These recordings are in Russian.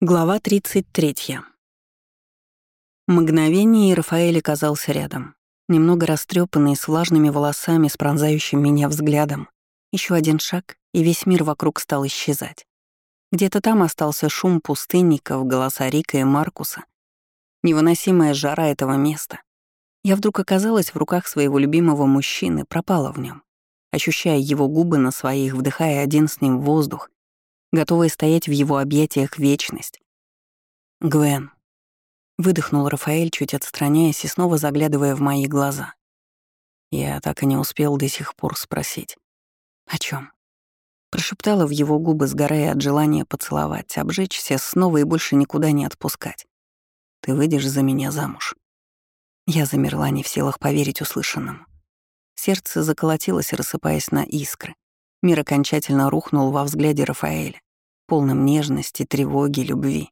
Глава 33. Мгновение, и Рафаэль оказался рядом. Немного растрепанный, с влажными волосами, с пронзающим меня взглядом. Еще один шаг, и весь мир вокруг стал исчезать. Где-то там остался шум пустынников, голоса Рика и Маркуса. Невыносимая жара этого места. Я вдруг оказалась в руках своего любимого мужчины, пропала в нем, ощущая его губы на своих, вдыхая один с ним воздух, готовая стоять в его объятиях вечность. «Гвен», — выдохнул Рафаэль, чуть отстраняясь и снова заглядывая в мои глаза. Я так и не успел до сих пор спросить. «О чем? Прошептала в его губы, сгорая от желания поцеловать, обжечься снова и больше никуда не отпускать. «Ты выйдешь за меня замуж». Я замерла, не в силах поверить услышанному. Сердце заколотилось, рассыпаясь на искры. Мир окончательно рухнул во взгляде Рафаэля, полном нежности, тревоги, любви.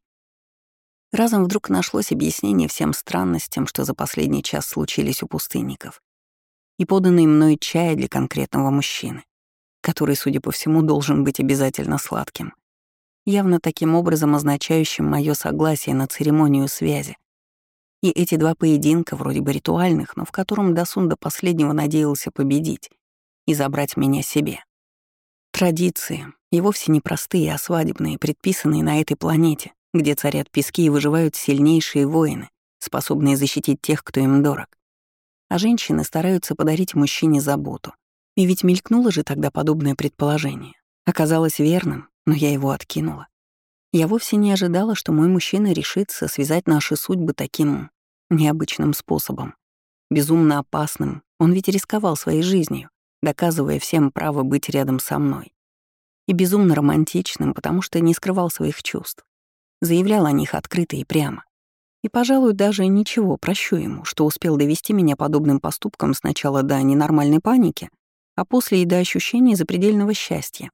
Разом вдруг нашлось объяснение всем странностям, что за последний час случились у пустынников, и поданный мной чай для конкретного мужчины, который, судя по всему, должен быть обязательно сладким, явно таким образом означающим мое согласие на церемонию связи. И эти два поединка, вроде бы ритуальных, но в котором Дасун до последнего надеялся победить и забрать меня себе. Традиции, и вовсе не простые, а свадебные, предписанные на этой планете, где царят пески и выживают сильнейшие воины, способные защитить тех, кто им дорог. А женщины стараются подарить мужчине заботу. И ведь мелькнуло же тогда подобное предположение. Оказалось верным, но я его откинула. Я вовсе не ожидала, что мой мужчина решится связать наши судьбы таким необычным способом. Безумно опасным, он ведь рисковал своей жизнью доказывая всем право быть рядом со мной. И безумно романтичным, потому что не скрывал своих чувств. Заявлял о них открыто и прямо. И, пожалуй, даже ничего, прощу ему, что успел довести меня подобным поступком сначала до ненормальной паники, а после и до ощущения запредельного счастья.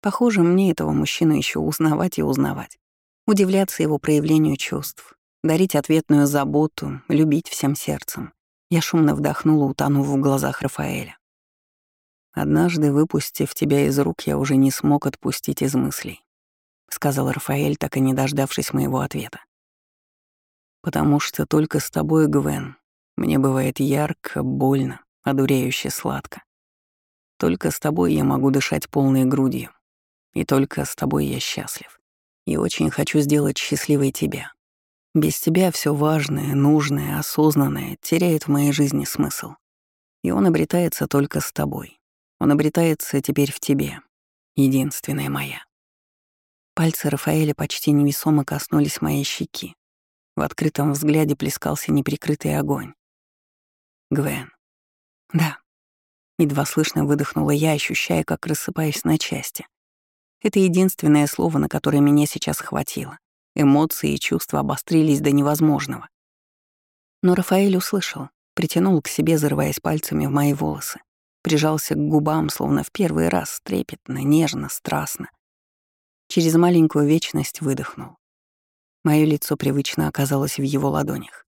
Похоже, мне этого мужчину еще узнавать и узнавать. Удивляться его проявлению чувств, дарить ответную заботу, любить всем сердцем. Я шумно вдохнула, утонув в глазах Рафаэля. «Однажды, выпустив тебя из рук, я уже не смог отпустить из мыслей», — сказал Рафаэль, так и не дождавшись моего ответа. «Потому что только с тобой, Гвен, мне бывает ярко, больно, одуряюще сладко. Только с тобой я могу дышать полной грудью. И только с тобой я счастлив. И очень хочу сделать счастливой тебя. Без тебя все важное, нужное, осознанное теряет в моей жизни смысл. И он обретается только с тобой. Он обретается теперь в тебе, единственная моя. Пальцы Рафаэля почти невесомо коснулись моей щеки. В открытом взгляде плескался неприкрытый огонь. Гвен. Да. Едва слышно выдохнула я, ощущая, как рассыпаюсь на части. Это единственное слово, на которое меня сейчас хватило. Эмоции и чувства обострились до невозможного. Но Рафаэль услышал, притянул к себе, зарываясь пальцами в мои волосы прижался к губам, словно в первый раз, трепетно, нежно, страстно. Через маленькую вечность выдохнул. Мое лицо привычно оказалось в его ладонях.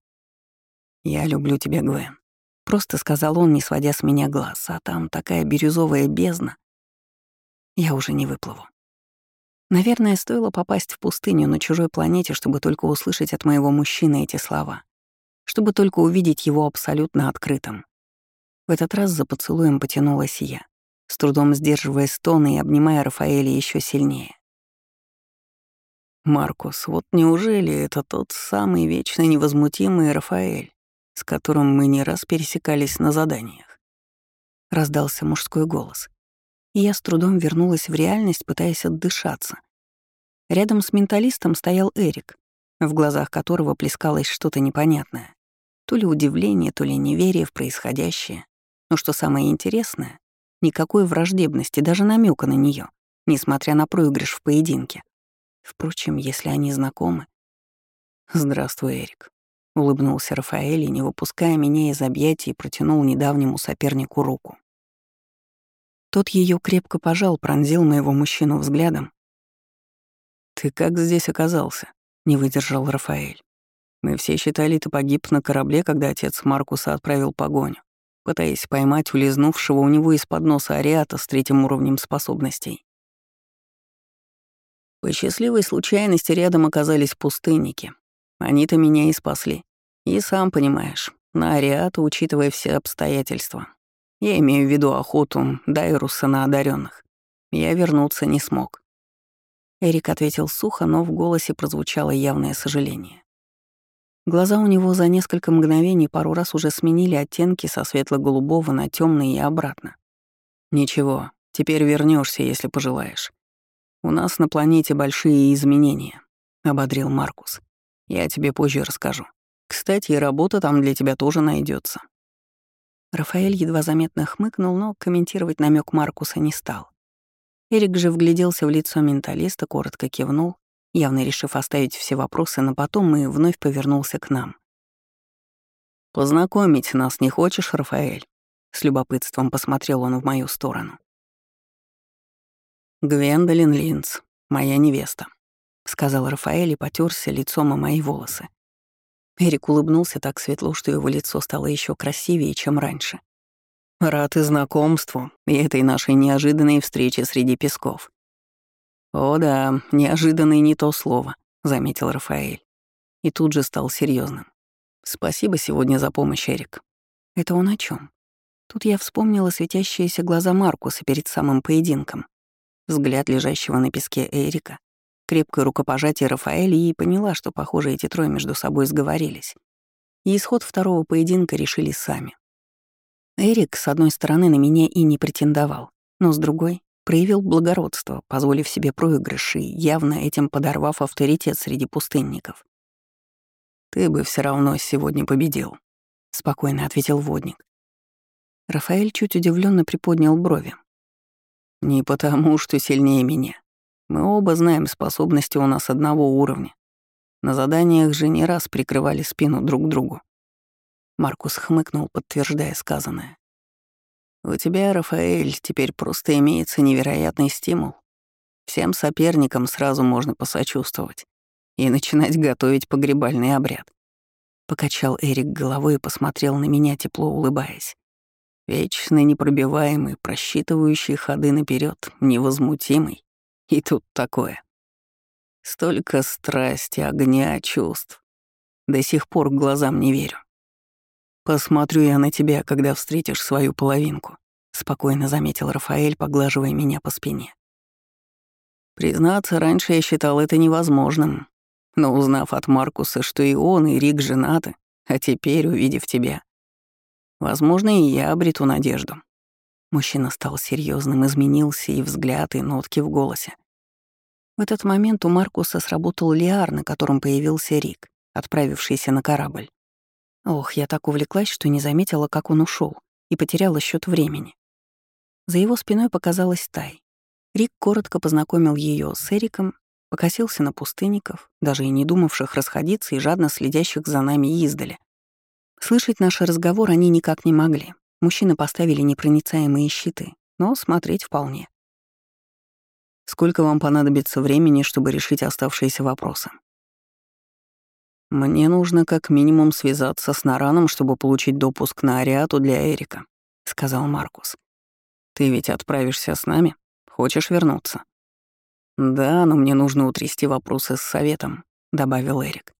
«Я люблю тебя, Гвен», — просто сказал он, не сводя с меня глаз, а там такая бирюзовая бездна. Я уже не выплыву. Наверное, стоило попасть в пустыню на чужой планете, чтобы только услышать от моего мужчины эти слова, чтобы только увидеть его абсолютно открытым. В этот раз за поцелуем потянулась я, с трудом сдерживая стоны и обнимая Рафаэля еще сильнее. «Маркус, вот неужели это тот самый вечно невозмутимый Рафаэль, с которым мы не раз пересекались на заданиях?» Раздался мужской голос, и я с трудом вернулась в реальность, пытаясь отдышаться. Рядом с менталистом стоял Эрик, в глазах которого плескалось что-то непонятное. То ли удивление, то ли неверие в происходящее. Но что самое интересное, никакой враждебности, даже намека на нее, несмотря на проигрыш в поединке. Впрочем, если они знакомы... «Здравствуй, Эрик», — улыбнулся Рафаэль и, не выпуская меня из объятий, протянул недавнему сопернику руку. Тот ее крепко пожал, пронзил моего мужчину взглядом. «Ты как здесь оказался?» — не выдержал Рафаэль. «Мы все считали, ты погиб на корабле, когда отец Маркуса отправил погоню пытаясь поймать улизнувшего у него из-под носа ариата с третьим уровнем способностей. По счастливой случайности рядом оказались пустынники. Они-то меня и спасли. И сам понимаешь, на Ариата, учитывая все обстоятельства. Я имею в виду охоту Дайруса на одаренных. Я вернуться не смог. Эрик ответил сухо, но в голосе прозвучало явное сожаление. Глаза у него за несколько мгновений пару раз уже сменили оттенки со светло-голубого на темный и обратно. «Ничего, теперь вернешься, если пожелаешь. У нас на планете большие изменения», — ободрил Маркус. «Я тебе позже расскажу. Кстати, и работа там для тебя тоже найдется. Рафаэль едва заметно хмыкнул, но комментировать намек Маркуса не стал. Эрик же вгляделся в лицо менталиста, коротко кивнул, явно решив оставить все вопросы на потом, и вновь повернулся к нам. «Познакомить нас не хочешь, Рафаэль?» С любопытством посмотрел он в мою сторону. «Гвендолин Линц, моя невеста», — сказал Рафаэль и потерся лицом о мои волосы. Эрик улыбнулся так светло, что его лицо стало еще красивее, чем раньше. «Рад и знакомству, и этой нашей неожиданной встрече среди песков». «О да, неожиданное не то слово», — заметил Рафаэль. И тут же стал серьезным. «Спасибо сегодня за помощь, Эрик». «Это он о чем? Тут я вспомнила светящиеся глаза Маркуса перед самым поединком, взгляд лежащего на песке Эрика, крепкое рукопожатие Рафаэля и поняла, что, похоже, эти трое между собой сговорились. И исход второго поединка решили сами. Эрик, с одной стороны, на меня и не претендовал, но с другой — проявил благородство, позволив себе проигрыши, явно этим подорвав авторитет среди пустынников. «Ты бы все равно сегодня победил», — спокойно ответил водник. Рафаэль чуть удивленно приподнял брови. «Не потому, что сильнее меня, мы оба знаем способности у нас одного уровня. На заданиях же не раз прикрывали спину друг другу. Маркус хмыкнул, подтверждая сказанное. «У тебя, Рафаэль, теперь просто имеется невероятный стимул. Всем соперникам сразу можно посочувствовать и начинать готовить погребальный обряд». Покачал Эрик головой и посмотрел на меня, тепло улыбаясь. Вечный, непробиваемый, просчитывающий ходы наперед, невозмутимый. И тут такое. Столько страсти, огня, чувств. До сих пор глазам не верю. «Посмотрю я на тебя, когда встретишь свою половинку», — спокойно заметил Рафаэль, поглаживая меня по спине. Признаться, раньше я считал это невозможным, но узнав от Маркуса, что и он, и Рик женаты, а теперь, увидев тебя, возможно, и я обрету надежду. Мужчина стал серьезным, изменился и взгляд, и нотки в голосе. В этот момент у Маркуса сработал лиар, на котором появился Рик, отправившийся на корабль. Ох, я так увлеклась, что не заметила, как он ушел, и потеряла счет времени. За его спиной показалась Тай. Рик коротко познакомил ее с Эриком, покосился на пустынников, даже и не думавших расходиться и жадно следящих за нами издали. Слышать наш разговор они никак не могли. Мужчины поставили непроницаемые щиты, но смотреть вполне. Сколько вам понадобится времени, чтобы решить оставшиеся вопросы? Мне нужно как минимум связаться с Нараном, чтобы получить допуск на Ариату для Эрика, сказал Маркус. Ты ведь отправишься с нами? Хочешь вернуться? Да, но мне нужно утрясти вопросы с советом, добавил Эрик.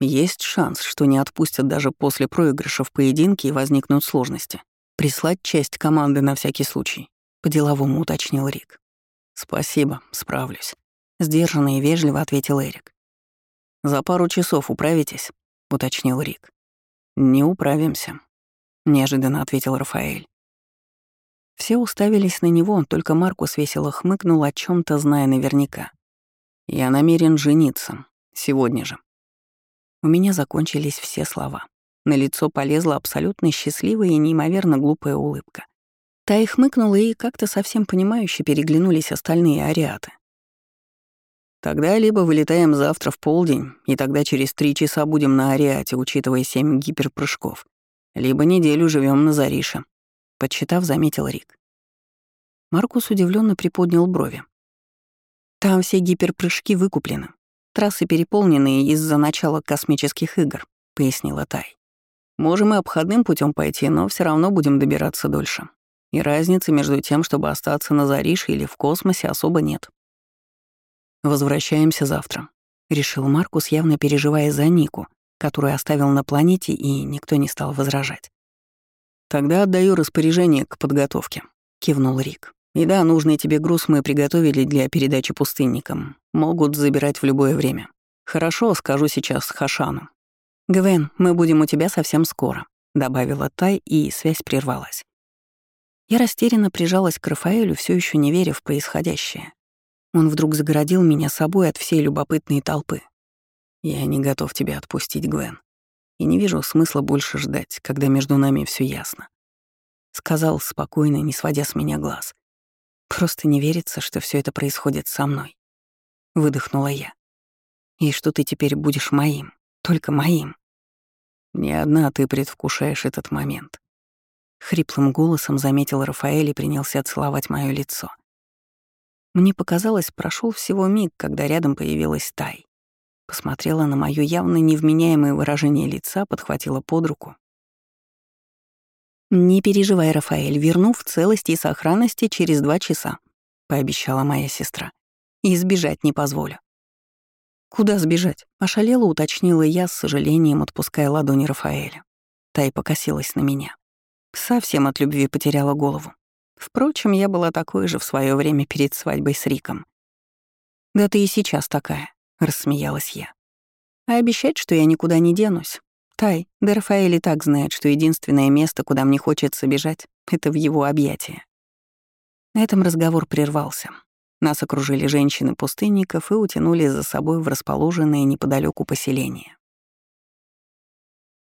Есть шанс, что не отпустят даже после проигрыша в поединке и возникнут сложности. Прислать часть команды на всякий случай, по-деловому уточнил Рик. «Спасибо, справлюсь», — сдержанно и вежливо ответил Эрик. «За пару часов управитесь?» — уточнил Рик. «Не управимся», — неожиданно ответил Рафаэль. Все уставились на него, только Маркус весело хмыкнул о чем то зная наверняка. «Я намерен жениться. Сегодня же». У меня закончились все слова. На лицо полезла абсолютно счастливая и неимоверно глупая улыбка. Та и хмыкнула, и как-то совсем понимающе переглянулись остальные ариаты. Тогда либо вылетаем завтра в полдень, и тогда через три часа будем на Ариате, учитывая семь гиперпрыжков. Либо неделю живем на Зарише. Подсчитав, заметил Рик. Маркус удивленно приподнял брови. Там все гиперпрыжки выкуплены. Трассы переполнены из-за начала космических игр, пояснила Тай. Можем и обходным путем пойти, но все равно будем добираться дольше. И разницы между тем, чтобы остаться на Зарише или в космосе, особо нет. «Возвращаемся завтра», — решил Маркус, явно переживая за Нику, которую оставил на планете, и никто не стал возражать. «Тогда отдаю распоряжение к подготовке», — кивнул Рик. «И да, нужный тебе груз мы приготовили для передачи пустынникам. Могут забирать в любое время. Хорошо, скажу сейчас Хашану». «Гвен, мы будем у тебя совсем скоро», — добавила Тай, и связь прервалась. Я растерянно прижалась к Рафаэлю, все еще не веря в происходящее. Он вдруг загородил меня собой от всей любопытной толпы. «Я не готов тебя отпустить, Гвен. И не вижу смысла больше ждать, когда между нами все ясно», — сказал спокойно, не сводя с меня глаз. «Просто не верится, что все это происходит со мной». Выдохнула я. «И что ты теперь будешь моим, только моим». «Не одна ты предвкушаешь этот момент», — хриплым голосом заметил Рафаэль и принялся целовать мое лицо. Мне показалось, прошел всего миг, когда рядом появилась Тай. Посмотрела на моё явно невменяемое выражение лица, подхватила под руку. «Не переживай, Рафаэль, верну в целости и сохранности через два часа», — пообещала моя сестра. «И сбежать не позволю». «Куда сбежать?» — ошалела, уточнила я, с сожалением отпуская ладони Рафаэля. Тай покосилась на меня. Совсем от любви потеряла голову. Впрочем, я была такой же в свое время перед свадьбой с Риком. «Да ты и сейчас такая», — рассмеялась я. «А обещать, что я никуда не денусь? Тай, да Рафаэль и так знает, что единственное место, куда мне хочется бежать, — это в его объятия». На этом разговор прервался. Нас окружили женщины пустынников и утянули за собой в расположенное неподалеку поселение.